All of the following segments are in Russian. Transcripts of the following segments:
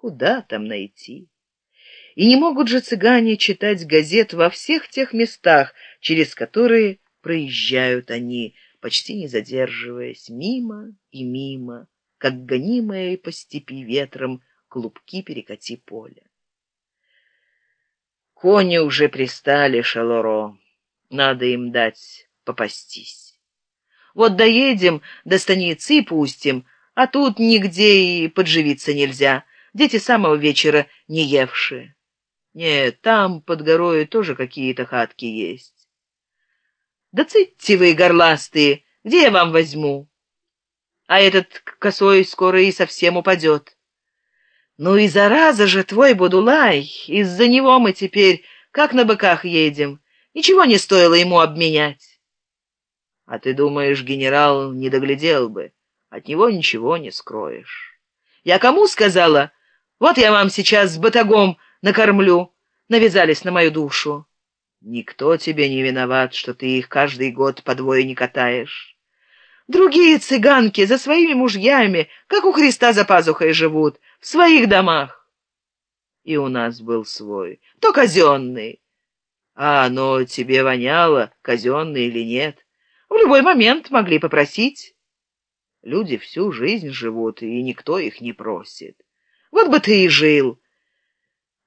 Куда там найти? И не могут же цыгане читать газет во всех тех местах, через которые проезжают они, почти не задерживаясь, мимо и мимо, как гонимые по степи ветром клубки перекати поля. Кони уже пристали, Шалоро, надо им дать попастись. Вот доедем до станицы и пустим, а тут нигде и подживиться нельзя, дети самого вечера не евшие. Нет, там под горой тоже какие-то хатки есть. Да цитьте вы, горластые, где я вам возьму? А этот косой скоро и совсем упадет. Ну и зараза же твой Будулай, из-за него мы теперь как на быках едем. Ничего не стоило ему обменять. А ты думаешь, генерал не доглядел бы? От него ничего не скроешь. Я кому сказала? Вот я вам сейчас с батагом накормлю. Навязались на мою душу. Никто тебе не виноват, что ты их каждый год по двое не катаешь. Другие цыганки за своими мужьями, как у Христа за пазухой живут, в своих домах. И у нас был свой, то казенный. А оно тебе воняло, казенный или нет. В любой момент могли попросить. Люди всю жизнь живут, и никто их не просит. Вот бы ты и жил.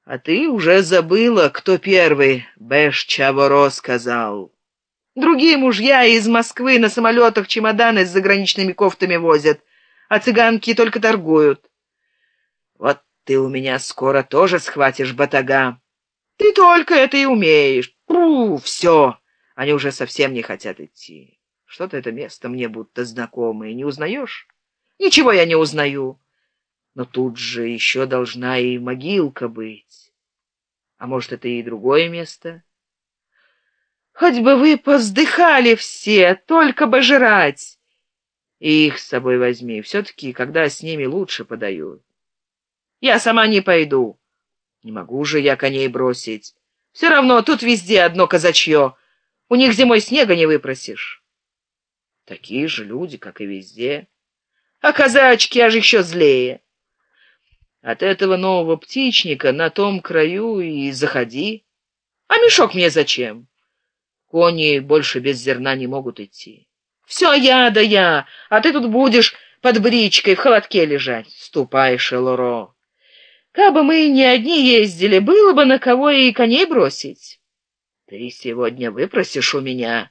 А ты уже забыла, кто первый Бэш Чаворо сказал. Другие мужья из Москвы на самолетах чемоданы с заграничными кофтами возят, а цыганки только торгуют. Вот ты у меня скоро тоже схватишь батага. Ты только это и умеешь. Пу, все. Они уже совсем не хотят идти. Что-то это место мне будто знакомое. Не узнаешь? Ничего я не узнаю. Но тут же еще должна и могилка быть. А может, это и другое место? Хоть бы вы поздыхали все, только бы жрать. И их с собой возьми. Все-таки, когда с ними лучше подают. Я сама не пойду. Не могу же я коней бросить. Все равно тут везде одно казачье. У них зимой снега не выпросишь. Такие же люди, как и везде. А казачки аж еще злее. От этого нового птичника на том краю и заходи. А мешок мне зачем? Кони больше без зерна не могут идти. Все я да я, а ты тут будешь под бричкой в холодке лежать. Ступай, Шелоро. Кабы мы не одни ездили, было бы на кого и коней бросить. Ты сегодня выпросишь у меня.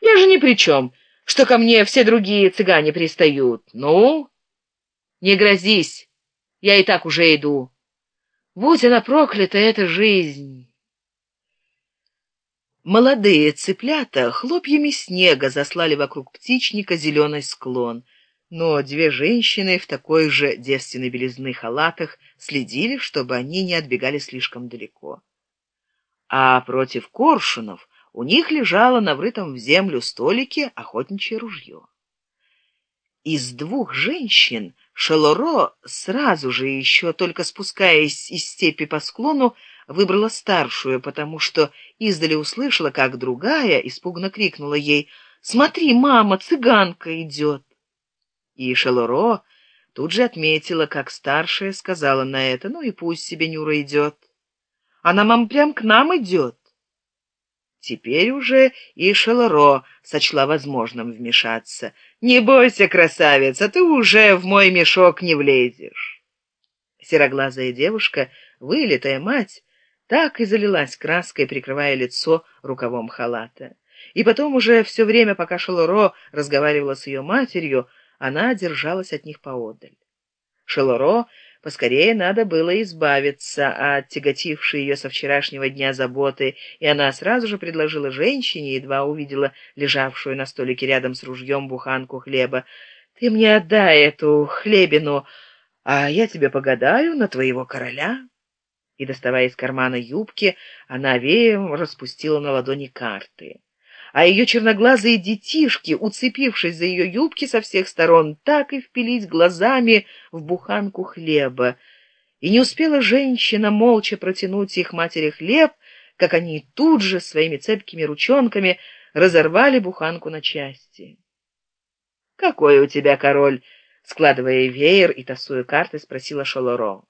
Я же ни при чем, что ко мне все другие цыгане пристают. Ну, не грозись, я и так уже иду. Будь она проклята, эта жизнь». Молодые цыплята хлопьями снега заслали вокруг птичника зеленый склон, но две женщины в такой же девственной белизны халатах следили, чтобы они не отбегали слишком далеко. А против коршунов у них лежало на врытом в землю столике охотничье ружье. Из двух женщин Шелоро сразу же, еще только спускаясь из степи по склону, выбрала старшую, потому что издали услышала, как другая испуганно крикнула ей «Смотри, мама, цыганка идет!» И Шелоро тут же отметила, как старшая сказала на это «Ну и пусть себе Нюра идет. Она, мам, прям к нам идет». Теперь уже и Шелоро сочла возможным вмешаться. «Не бойся, красавица, ты уже в мой мешок не влезешь». Сероглазая девушка, вылитая мать, так и залилась краской, прикрывая лицо рукавом халата. И потом уже все время, пока Шелуро разговаривала с ее матерью, она держалась от них поодаль. Шелуро поскорее надо было избавиться от тяготившей ее со вчерашнего дня заботы, и она сразу же предложила женщине, едва увидела лежавшую на столике рядом с ружьем буханку хлеба, «Ты мне отдай эту хлебину, а я тебе погадаю на твоего короля» и, доставая из кармана юбки, она веем распустила на ладони карты. А ее черноглазые детишки, уцепившись за ее юбки со всех сторон, так и впились глазами в буханку хлеба. И не успела женщина молча протянуть их матери хлеб, как они тут же своими цепкими ручонками разорвали буханку на части. «Какой у тебя король?» — складывая веер и тасуя карты, спросила Шолоро.